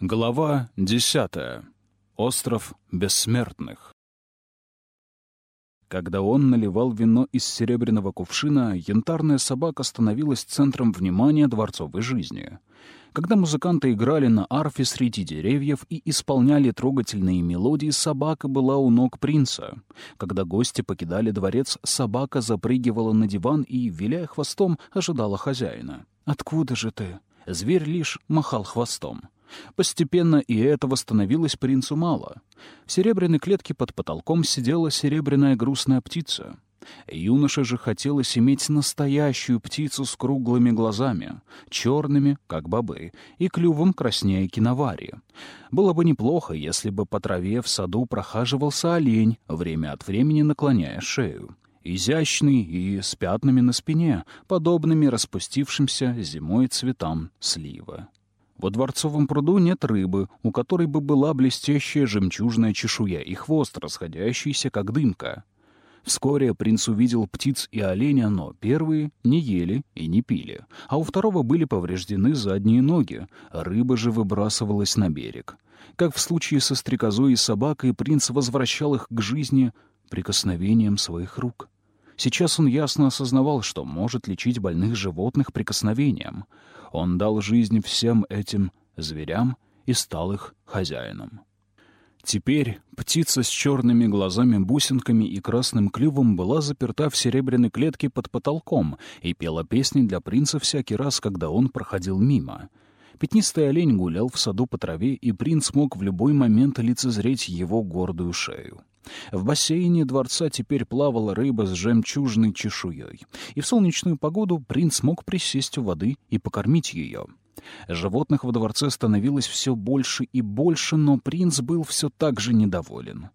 Глава десятая. Остров бессмертных. Когда он наливал вино из серебряного кувшина, янтарная собака становилась центром внимания дворцовой жизни. Когда музыканты играли на арфе среди деревьев и исполняли трогательные мелодии, собака была у ног принца. Когда гости покидали дворец, собака запрыгивала на диван и, виляя хвостом, ожидала хозяина. «Откуда же ты?» Зверь лишь махал хвостом. Постепенно и этого становилось принцу мало. В серебряной клетке под потолком сидела серебряная грустная птица. Юноше же хотелось иметь настоящую птицу с круглыми глазами, черными, как бобы, и клювом краснее киновари. Было бы неплохо, если бы по траве в саду прохаживался олень, время от времени наклоняя шею. Изящный и с пятнами на спине, подобными распустившимся зимой цветам сливы. Во дворцовом пруду нет рыбы, у которой бы была блестящая жемчужная чешуя и хвост, расходящийся, как дымка. Вскоре принц увидел птиц и оленя, но первые не ели и не пили, а у второго были повреждены задние ноги, рыба же выбрасывалась на берег. Как в случае со стрекозой и собакой, принц возвращал их к жизни прикосновением своих рук. Сейчас он ясно осознавал, что может лечить больных животных прикосновением — он дал жизнь всем этим зверям и стал их хозяином. Теперь птица с черными глазами-бусинками и красным клювом была заперта в серебряной клетке под потолком и пела песни для принца всякий раз, когда он проходил мимо. Пятнистый олень гулял в саду по траве, и принц мог в любой момент лицезреть его гордую шею. В бассейне дворца теперь плавала рыба с жемчужной чешуей, и в солнечную погоду принц мог присесть у воды и покормить ее. Животных во дворце становилось все больше и больше, но принц был все так же недоволен.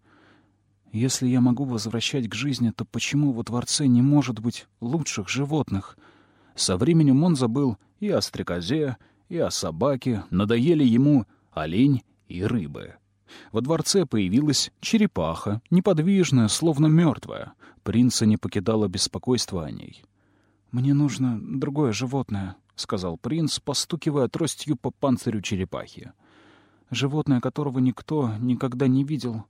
«Если я могу возвращать к жизни, то почему во дворце не может быть лучших животных?» Со временем он забыл и о стрекозе, и о собаке, надоели ему олень и рыбы. Во дворце появилась черепаха, неподвижная, словно мертвая. Принца не покидало беспокойство о ней. «Мне нужно другое животное», — сказал принц, постукивая тростью по панцирю черепахи. «Животное, которого никто никогда не видел.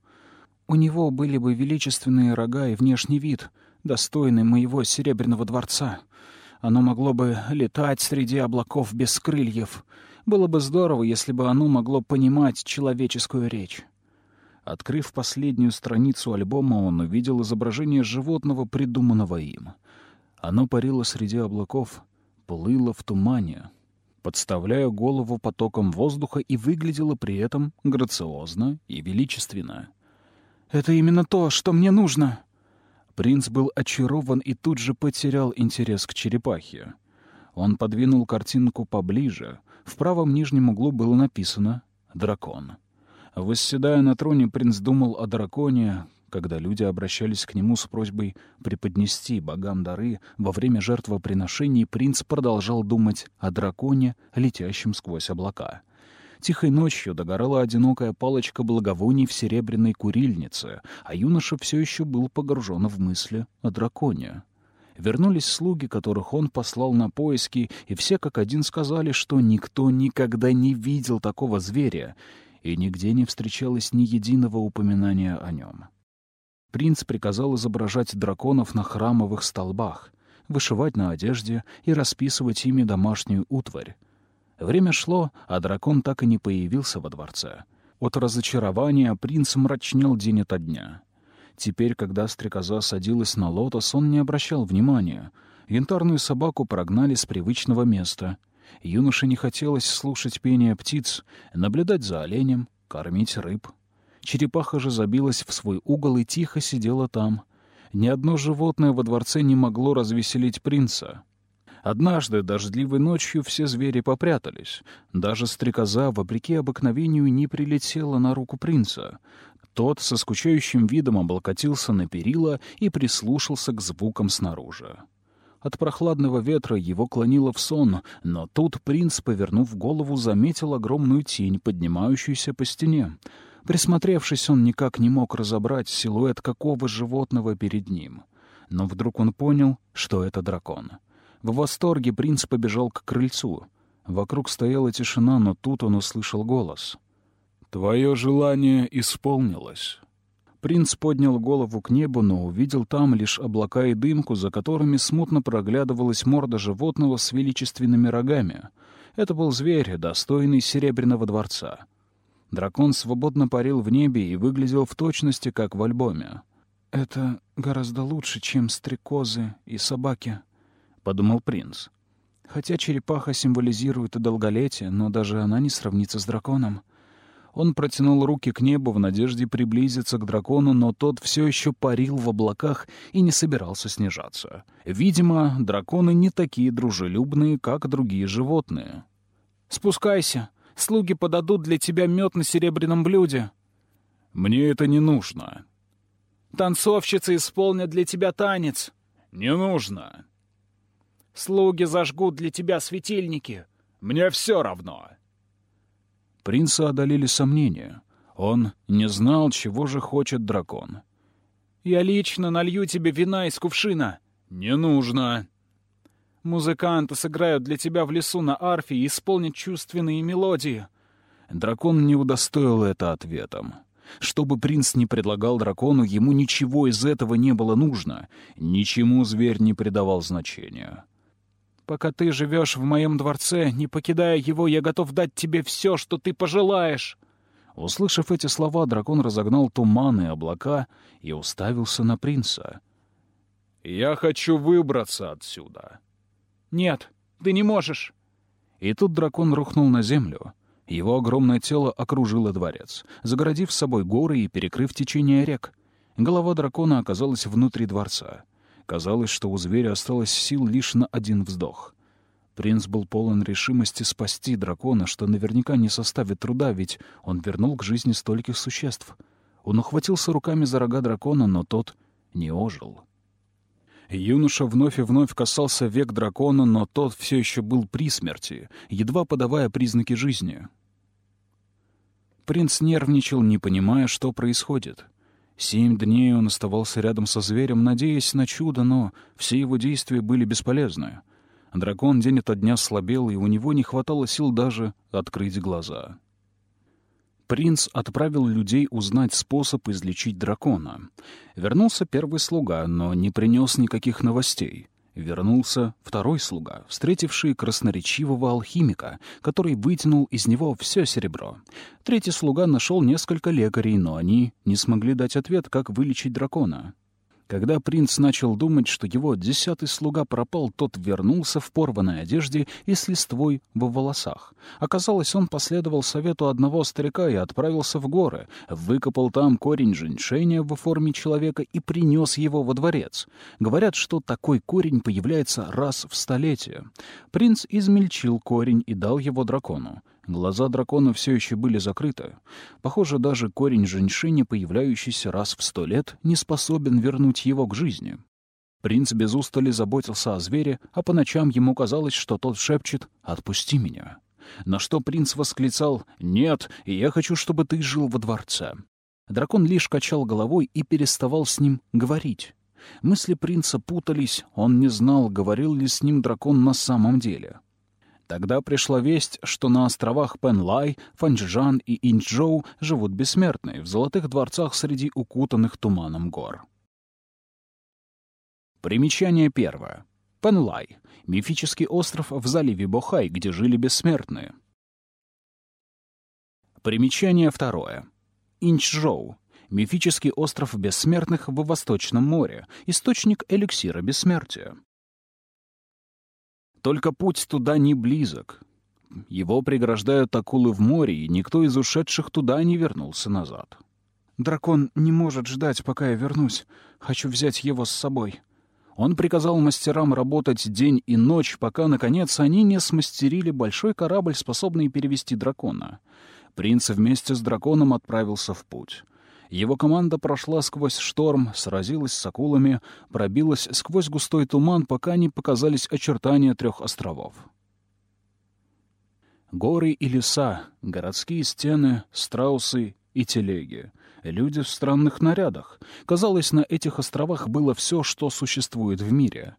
У него были бы величественные рога и внешний вид, достойный моего серебряного дворца. Оно могло бы летать среди облаков без крыльев, было бы здорово, если бы оно могло понимать человеческую речь. Открыв последнюю страницу альбома, он увидел изображение животного, придуманного им. Оно парило среди облаков, плыло в тумане, подставляя голову потоком воздуха и выглядело при этом грациозно и величественно. «Это именно то, что мне нужно!» Принц был очарован и тут же потерял интерес к черепахе. Он подвинул картинку поближе — в правом нижнем углу было написано «Дракон». Восседая на троне, принц думал о драконе, когда люди обращались к нему с просьбой преподнести богам дары во время жертвоприношений, принц продолжал думать о драконе, летящем сквозь облака. Тихой ночью догорала одинокая палочка благовоний в серебряной курильнице, а юноша все еще был погружен в мысли о драконе. Вернулись слуги, которых он послал на поиски, и все как один сказали, что никто никогда не видел такого зверя, и нигде не встречалось ни единого упоминания о нем. Принц приказал изображать драконов на храмовых столбах, вышивать на одежде и расписывать ими домашнюю утварь. Время шло, а дракон так и не появился во дворце. От разочарования принц мрачнел день ото дня. Теперь, когда стрекоза садилась на лотос, он не обращал внимания. Янтарную собаку прогнали с привычного места. Юноше не хотелось слушать пение птиц, наблюдать за оленем, кормить рыб. Черепаха же забилась в свой угол и тихо сидела там. Ни одно животное во дворце не могло развеселить принца. Однажды, дождливой ночью, все звери попрятались. Даже стрекоза, вопреки обыкновению, не прилетела на руку принца. Тот со скучающим видом облокотился на перила и прислушался к звукам снаружи. От прохладного ветра его клонило в сон, но тут принц, повернув голову, заметил огромную тень, поднимающуюся по стене. Присмотревшись, он никак не мог разобрать силуэт какого животного перед ним. Но вдруг он понял, что это дракон. В восторге принц побежал к крыльцу. Вокруг стояла тишина, но тут он услышал голос. «Твое желание исполнилось». Принц поднял голову к небу, но увидел там лишь облака и дымку, за которыми смутно проглядывалась морда животного с величественными рогами. Это был зверь, достойный Серебряного дворца. Дракон свободно парил в небе и выглядел в точности, как в альбоме. «Это гораздо лучше, чем стрекозы и собаки», — подумал принц. «Хотя черепаха символизирует долголетие, но даже она не сравнится с драконом». Он протянул руки к небу в надежде приблизиться к дракону, но тот все еще парил в облаках и не собирался снижаться. Видимо, драконы не такие дружелюбные, как другие животные. «Спускайся. Слуги подадут для тебя мед на серебряном блюде». «Мне это не нужно». «Танцовщицы исполнят для тебя танец». «Не нужно». «Слуги зажгут для тебя светильники». «Мне все равно». Принца одолели сомнения. Он не знал, чего же хочет дракон. «Я лично налью тебе вина из кувшина». «Не нужно». «Музыканты сыграют для тебя в лесу на арфе и исполнят чувственные мелодии». Дракон не удостоил это ответом. Чтобы принц не предлагал дракону, ему ничего из этого не было нужно. Ничему зверь не придавал значения. Пока ты живешь в моем дворце, не покидая его, я готов дать тебе все, что ты пожелаешь». Услышав эти слова, дракон разогнал туман и облака и уставился на принца. «Я хочу выбраться отсюда». «Нет, ты не можешь». И тут дракон рухнул на землю. Его огромное тело окружило дворец, загородив с собой горы и перекрыв течение рек. Голова дракона оказалась внутри дворца. Казалось, что у зверя осталось сил лишь на один вздох. Принц был полон решимости спасти дракона, что наверняка не составит труда, ведь он вернул к жизни стольких существ. Он ухватился руками за рога дракона, но тот не ожил. Юноша вновь и вновь касался век дракона, но тот все еще был при смерти, едва подавая признаки жизни. Принц нервничал, не понимая, что происходит. Семь дней он оставался рядом со зверем, надеясь на чудо, но все его действия были бесполезны. Дракон день ото дня слабел, и у него не хватало сил даже открыть глаза. Принц отправил людей узнать способ излечить дракона. Вернулся первый слуга, но не принес никаких новостей. Вернулся второй слуга, встретивший красноречивого алхимика, который вытянул из него все серебро. Третий слуга нашел несколько лекарей, но они не смогли дать ответ, как вылечить дракона. Когда принц начал думать, что его десятый слуга пропал, тот вернулся в порванной одежде и с листвой во волосах. Оказалось, он последовал совету одного старика и отправился в горы, выкопал там корень женьшеня в форме человека и принес его во дворец. Говорят, что такой корень появляется раз в столетие. Принц измельчил корень и дал его дракону. Глаза дракона все еще были закрыты. Похоже, даже корень женьшиня, появляющийся раз в сто лет, не способен вернуть его к жизни. Принц без устали заботился о звере, а по ночам ему казалось, что тот шепчет «Отпусти меня». На что принц восклицал «Нет, я хочу, чтобы ты жил во дворце». Дракон лишь качал головой и переставал с ним говорить. Мысли принца путались, он не знал, говорил ли с ним дракон на самом деле. Тогда пришла весть, что на островах Пенлай, Фанчжан и Инчжоу живут бессмертные в золотых дворцах среди укутанных туманом гор. Примечание первое. Пенлай — мифический остров в заливе Бохай, где жили бессмертные. Примечание второе. Инчжоу — мифический остров бессмертных в Восточном море, источник эликсира бессмертия. Только путь туда не близок. Его преграждают акулы в море, и никто из ушедших туда не вернулся назад. «Дракон не может ждать, пока я вернусь. Хочу взять его с собой». Он приказал мастерам работать день и ночь, пока, наконец, они не смастерили большой корабль, способный перевести дракона. Принц вместе с драконом отправился в путь. Его команда прошла сквозь шторм, сразилась с акулами, пробилась сквозь густой туман, пока не показались очертания трех островов. Горы и леса, городские стены, страусы и телеги. Люди в странных нарядах. Казалось, на этих островах было все, что существует в мире.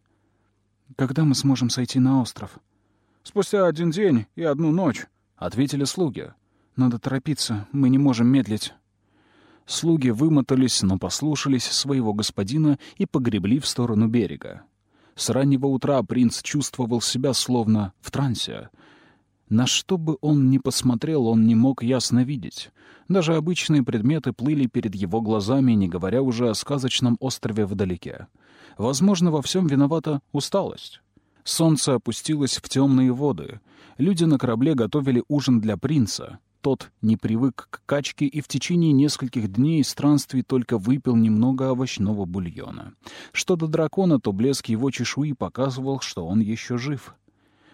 «Когда мы сможем сойти на остров?» «Спустя один день и одну ночь», — ответили слуги. «Надо торопиться, мы не можем медлить». Слуги вымотались, но послушались своего господина и погребли в сторону берега. С раннего утра принц чувствовал себя словно в трансе. На что бы он ни посмотрел, он не мог ясно видеть. Даже обычные предметы плыли перед его глазами, не говоря уже о сказочном острове вдалеке. Возможно, во всем виновата усталость. Солнце опустилось в темные воды. Люди на корабле готовили ужин для принца. Тот не привык к качке и в течение нескольких дней странствий только выпил немного овощного бульона. Что до дракона, то блеск его чешуи показывал, что он еще жив.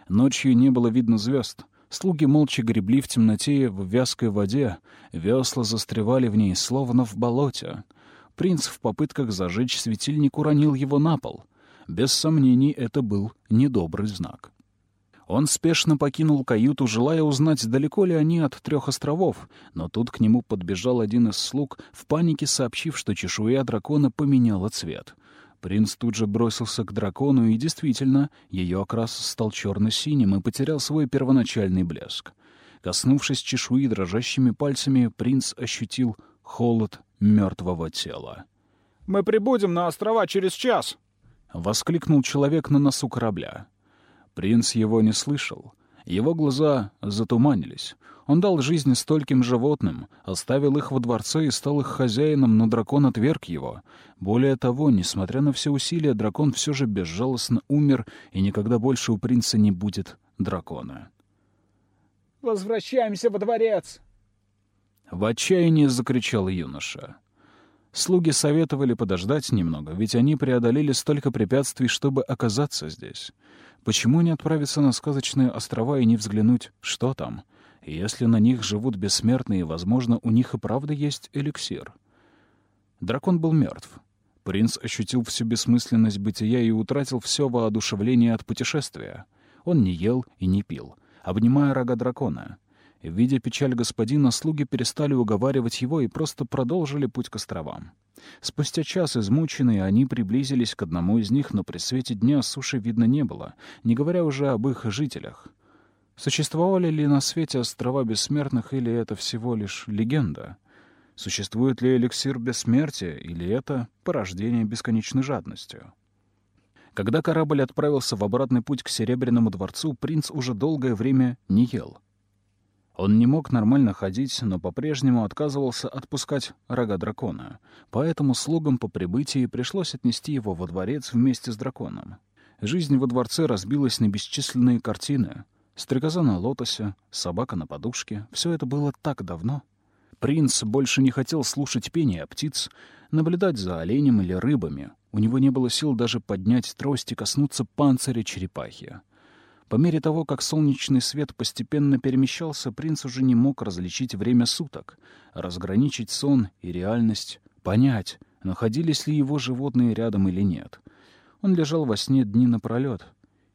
Ночью не было видно звезд. Слуги молча гребли в темноте в вязкой воде, весла застревали в ней, словно в болоте. Принц в попытках зажечь светильник уронил его на пол. Без сомнений, это был недобрый знак. Он спешно покинул каюту, желая узнать, далеко ли они от трех островов, но тут к нему подбежал один из слуг, в панике сообщив, что чешуя дракона поменяла цвет. Принц тут же бросился к дракону, и действительно, ее окрас стал черно-синим и потерял свой первоначальный блеск. Коснувшись чешуи дрожащими пальцами, принц ощутил холод мертвого тела. «Мы прибудем на острова через час!» — воскликнул человек на носу корабля. Принц его не слышал. Его глаза затуманились. Он дал жизнь стольким животным, оставил их во дворце и стал их хозяином, но дракон отверг его. Более того, несмотря на все усилия, дракон все же безжалостно умер, и никогда больше у принца не будет дракона. «Возвращаемся во дворец!» В отчаянии закричал юноша. Слуги советовали подождать немного, ведь они преодолели столько препятствий, чтобы оказаться здесь. Почему не отправиться на сказочные острова и не взглянуть, что там? Если на них живут бессмертные, возможно, у них и правда есть эликсир. Дракон был мертв. Принц ощутил всю бессмысленность бытия и утратил все воодушевление от путешествия. Он не ел и не пил, обнимая рога дракона. Видя печаль господина, слуги перестали уговаривать его и просто продолжили путь к островам. Спустя час, измученные, они приблизились к одному из них, но при свете дня суши видно не было, не говоря уже об их жителях. Существовали ли на свете острова бессмертных, или это всего лишь легенда? Существует ли эликсир бессмертия, или это порождение бесконечной жадностью? Когда корабль отправился в обратный путь к Серебряному дворцу, принц уже долгое время не ел — он не мог нормально ходить, но по-прежнему отказывался отпускать рога дракона, поэтому слугам по прибытии пришлось отнести его во дворец вместе с драконом. Жизнь во дворце разбилась на бесчисленные картины. Стрекоза на лотосе, собака на подушке — все это было так давно. Принц больше не хотел слушать пение птиц, наблюдать за оленем или рыбами. У него не было сил даже поднять трость и коснуться панциря черепахи. По мере того, как солнечный свет постепенно перемещался, принц уже не мог различить время суток, разграничить сон и реальность, понять, находились ли его животные рядом или нет. Он лежал во сне дни напролет.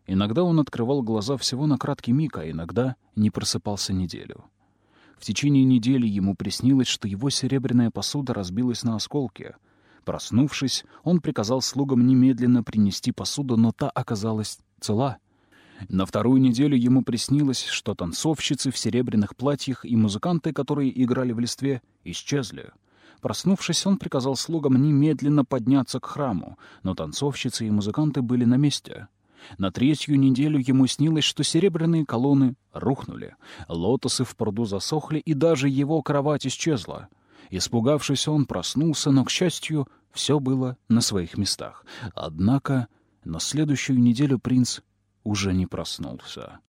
Иногда он открывал глаза всего на краткий миг, а иногда не просыпался неделю. В течение недели ему приснилось, что его серебряная посуда разбилась на осколки. Проснувшись, он приказал слугам немедленно принести посуду, но та оказалась цела — на вторую неделю ему приснилось, что танцовщицы в серебряных платьях и музыканты, которые играли в листве, исчезли. Проснувшись, он приказал слугам немедленно подняться к храму, но танцовщицы и музыканты были на месте. На третью неделю ему снилось, что серебряные колонны рухнули, лотосы в пруду засохли, и даже его кровать исчезла. Испугавшись, он проснулся, но, к счастью, все было на своих местах. Однако на следующую неделю принц уже не проснулся.